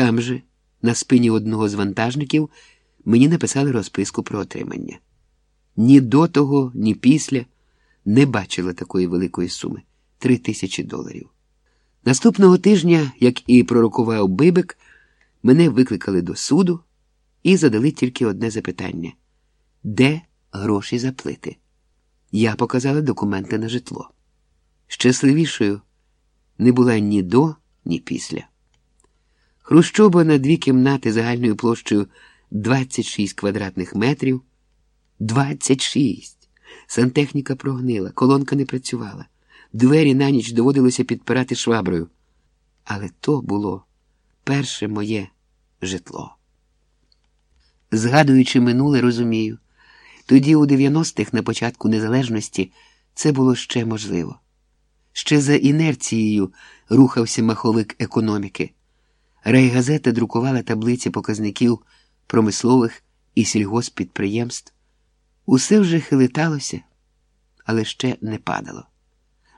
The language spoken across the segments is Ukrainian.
Там же, на спині одного з вантажників, мені написали розписку про отримання. Ні до того, ні після не бачила такої великої суми три тисячі доларів. Наступного тижня, як і пророкував Бибик, мене викликали до суду і задали тільки одне запитання: де гроші за плити? Я показала документи на житло. Щасливішою не була ні до, ні після. Хрущоба на дві кімнати загальною площею 26 квадратних метрів. 26! Сантехніка прогнила, колонка не працювала. Двері на ніч доводилося підпирати шваброю. Але то було перше моє житло. Згадуючи минуле, розумію, тоді, у 90-х, на початку незалежності, це було ще можливо. Ще за інерцією рухався маховик економіки. Райгазета друкувала таблиці показників промислових і сільгоспідприємств. Усе вже хилиталося, але ще не падало.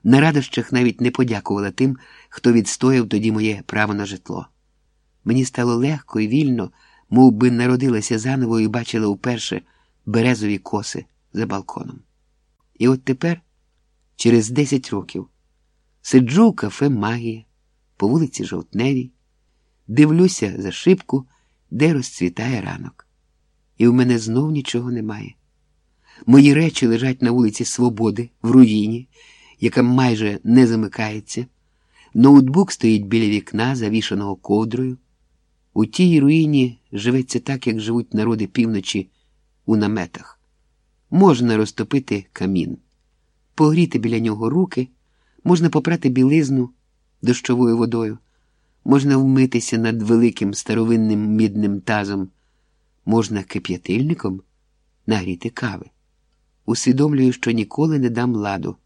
На радощах навіть не подякувала тим, хто відстояв тоді моє право на житло. Мені стало легко і вільно, мов би народилася заново і бачила вперше березові коси за балконом. І от тепер, через 10 років, сиджу у кафе Магія по вулиці Жовтневій, дивлюся за шибку, де розцвітає ранок. І в мене знов нічого немає. Мої речі лежать на вулиці Свободи в руїні, яка майже не замикається. Ноутбук стоїть біля вікна, завішаного ковдрою. У тій руїні живеться так, як живуть народи півночі у наметах. Можна розтопити камін, погріти біля нього руки, можна попрати білизну дощовою водою, можна вмитися над великим старовинним мідним тазом, можна кип'ятильником нагріти кави. Усвідомлюю, що ніколи не дам ладу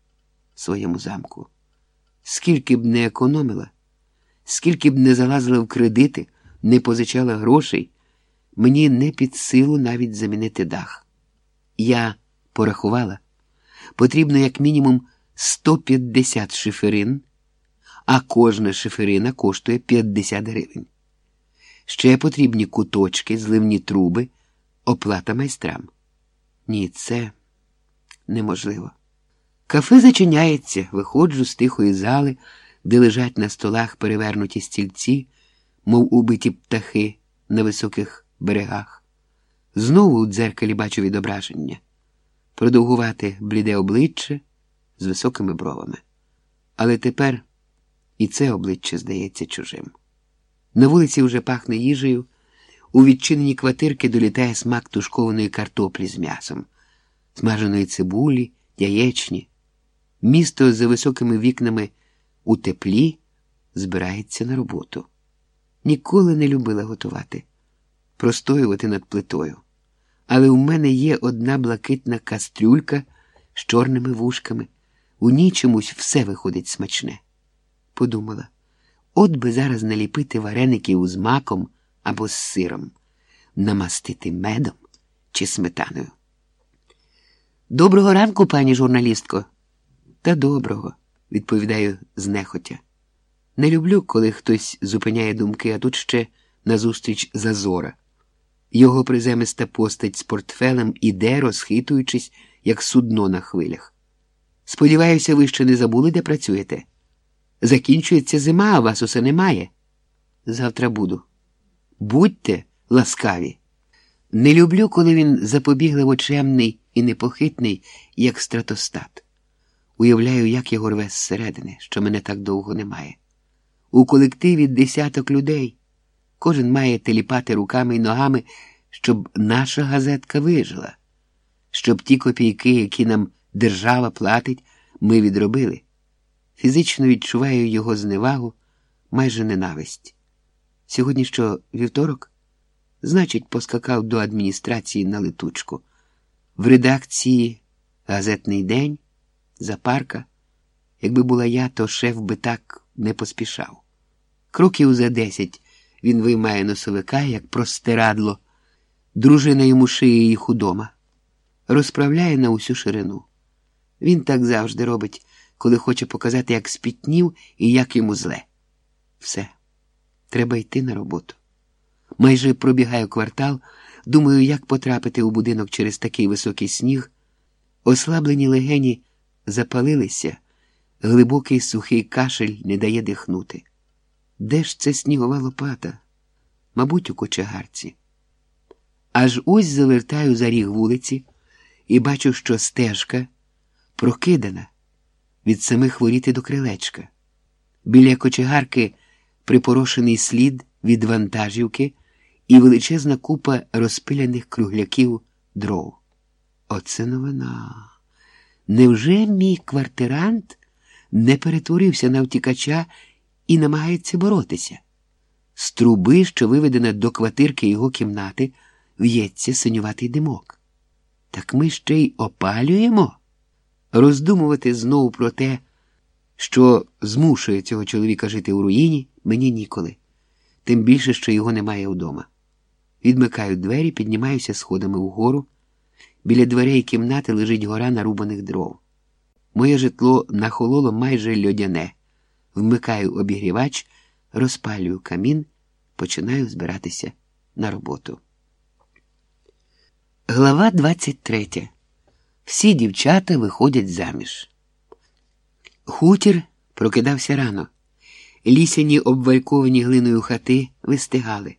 своєму замку. Скільки б не економила, скільки б не залазила в кредити, не позичала грошей, мені не під силу навіть замінити дах. Я порахувала, потрібно як мінімум 150 шиферин, а кожна шиферина коштує 50 гривень. Ще потрібні куточки, зливні труби, оплата майстрам. Ні, це неможливо. Кафе зачиняється, виходжу з тихої зали, де лежать на столах перевернуті стільці, мов убиті птахи на високих берегах. Знову у дзеркалі бачу відображення, продовгувати бліде обличчя з високими бровами. Але тепер і це обличчя здається чужим. На вулиці вже пахне їжею, у відчинені квартирки долітає смак тушкованої картоплі з м'ясом, смаженої цибулі, яєчні. Місто за високими вікнами у теплі збирається на роботу. Ніколи не любила готувати, простоювати над плитою. Але у мене є одна блакитна кастрюлька з чорними вушками. У ній чомусь все виходить смачне. Подумала, от би зараз наліпити вареників з маком або з сиром, намастити медом чи сметаною. Доброго ранку, пані журналістко. Та доброго, відповідаю знехотя. Не люблю, коли хтось зупиняє думки, а тут ще назустріч зазора. Його приземиста постать з портфелем іде, розхитуючись, як судно на хвилях. Сподіваюся, ви ще не забули, де працюєте. Закінчується зима, а вас усе немає. Завтра буду. Будьте ласкаві. Не люблю, коли він запобігливо чемний і непохитний, як стратостат. Уявляю, як його рве зсередини, що мене так довго немає. У колективі десяток людей. Кожен має теліпати руками і ногами, щоб наша газетка вижила, щоб ті копійки, які нам держава платить, ми відробили. Фізично відчуваю його зневагу, майже ненависть. Сьогодні що вівторок? Значить, поскакав до адміністрації на летучку. В редакції газетний день, запарка. Якби була я, то шеф би так не поспішав. Кроків за десять він виймає носовика, як простирадло, дружина йому шиє їх удома, розправляє на усю ширину. Він так завжди робить, коли хоче показати, як спітнів і як йому зле. Все, треба йти на роботу. Майже пробігаю квартал, думаю, як потрапити у будинок через такий високий сніг. Ослаблені легені запалилися, глибокий сухий кашель не дає дихнути. Де ж це снігова лопата? Мабуть, у кочегарці. Аж ось завертаю за ріг вулиці і бачу, що стежка прокидана від самих воріти до крилечка. Біля кочегарки припорошений слід від вантажівки і величезна купа розпиляних кругляків дров. Оце новина. Невже мій квартирант не перетворився на втікача і намагається боротися? З труби, що виведена до квартирки його кімнати, в'ється синюватий димок. Так ми ще й опалюємо? Роздумувати знову про те, що змушує цього чоловіка жити у руїні, мені ніколи, тим більше, що його немає вдома. Відмикаю двері, піднімаюся сходами вгору. Біля дверей кімнати лежить гора нарубаних дров. Моє житло нахололо майже льодяне. Вмикаю обігрівач, розпалюю камін, починаю збиратися на роботу. Глава 23. Всі дівчата виходять заміж. Хутір прокидався рано. Лісяні обвальковані глиною хати вистигали.